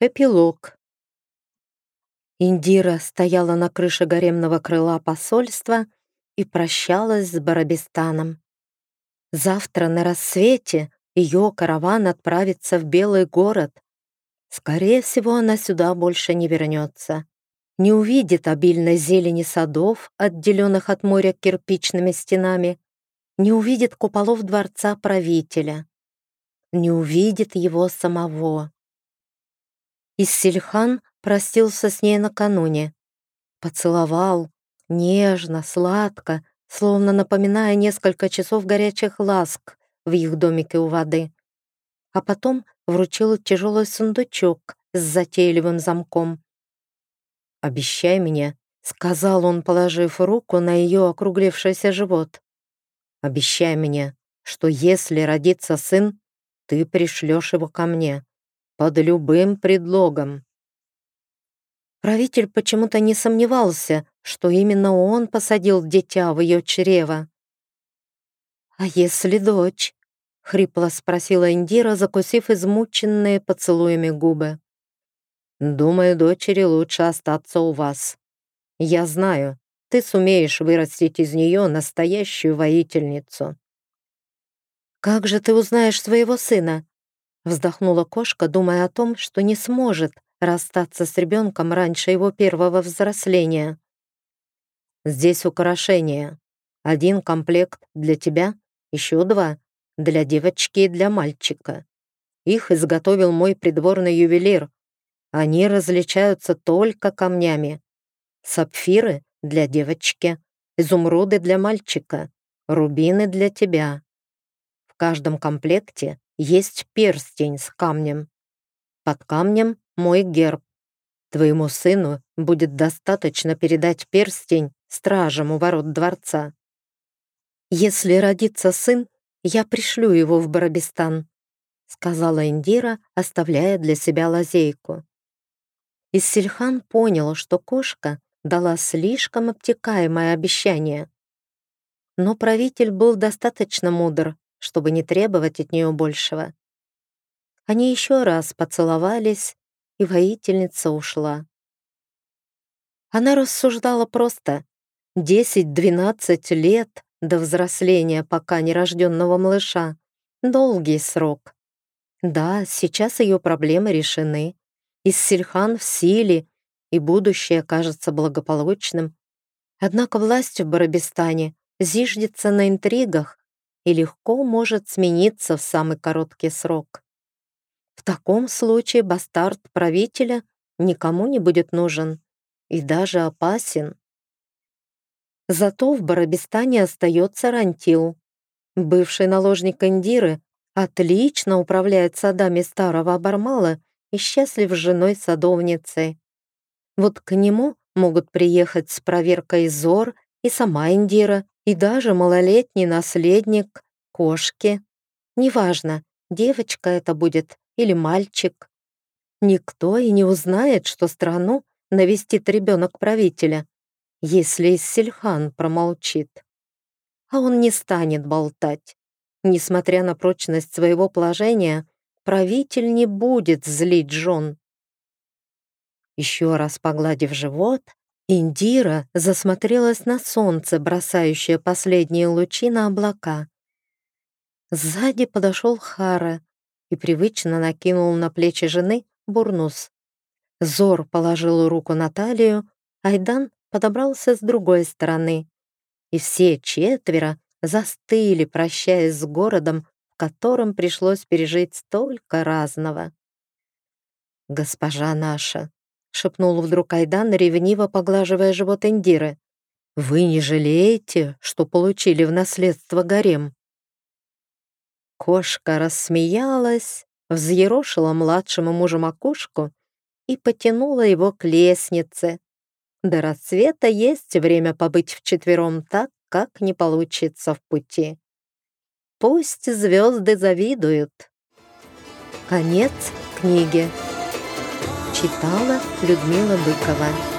Эпилог. Индира стояла на крыше гаремного крыла посольства и прощалась с Барабистаном. Завтра на рассвете ее караван отправится в Белый город. Скорее всего, она сюда больше не вернется. Не увидит обильной зелени садов, отделенных от моря кирпичными стенами, не увидит куполов дворца правителя, не увидит его самого. Иссельхан простился с ней накануне. Поцеловал, нежно, сладко, словно напоминая несколько часов горячих ласк в их домике у воды. А потом вручил тяжелый сундучок с затейливым замком. «Обещай мне», — сказал он, положив руку на ее округлившийся живот. «Обещай мне, что если родится сын, ты пришлешь его ко мне под любым предлогом. Правитель почему-то не сомневался, что именно он посадил дитя в ее чрево. «А если дочь?» — хрипло спросила Индира, закусив измученные поцелуями губы. «Думаю, дочери лучше остаться у вас. Я знаю, ты сумеешь вырастить из нее настоящую воительницу». «Как же ты узнаешь своего сына?» Вздохнула кошка, думая о том, что не сможет расстаться с ребенком раньше его первого взросления. «Здесь украшения. Один комплект для тебя, еще два для девочки и для мальчика. Их изготовил мой придворный ювелир. Они различаются только камнями. Сапфиры для девочки, изумруды для мальчика, рубины для тебя. В каждом комплекте есть перстень с камнем. Под камнем мой герб. Твоему сыну будет достаточно передать перстень стражам у ворот дворца. Если родится сын, я пришлю его в Барабистан, сказала Индира, оставляя для себя лазейку. Иссельхан понял, что кошка дала слишком обтекаемое обещание. Но правитель был достаточно мудр, чтобы не требовать от нее большего. Они еще раз поцеловались, и воительница ушла. Она рассуждала просто. 10-12 лет до взросления пока нерожденного малыша. Долгий срок. Да, сейчас ее проблемы решены. Иссельхан в силе, и будущее кажется благополучным. Однако власть в Барабистане зиждется на интригах, и легко может смениться в самый короткий срок. В таком случае бастард правителя никому не будет нужен и даже опасен. Зато в Барабистане остается Рантил. Бывший наложник Индиры отлично управляет садами старого Абармала и счастлив с женой садовницей. Вот к нему могут приехать с проверкой Зор и сама Индира, и даже малолетний наследник кошки. Неважно, девочка это будет или мальчик. Никто и не узнает, что страну навестит ребенок правителя, если Сильхан промолчит. А он не станет болтать. Несмотря на прочность своего положения, правитель не будет злить жен. Еще раз погладив живот, Индира засмотрелась на солнце, бросающее последние лучи на облака. Сзади подошел Хара и привычно накинул на плечи жены бурнус. Зор положил руку на талию, Айдан подобрался с другой стороны. И все четверо застыли, прощаясь с городом, в котором пришлось пережить столько разного. «Госпожа наша», — шепнул вдруг Айдан, ревниво поглаживая живот Индиры. «Вы не жалеете, что получили в наследство гарем?» Кошка рассмеялась, взъерошила младшему мужу макушку и потянула его к лестнице. До рассвета есть время побыть вчетвером так, как не получится в пути. Пусть звезды завидуют. Конец книги. Читала Людмила Быкова.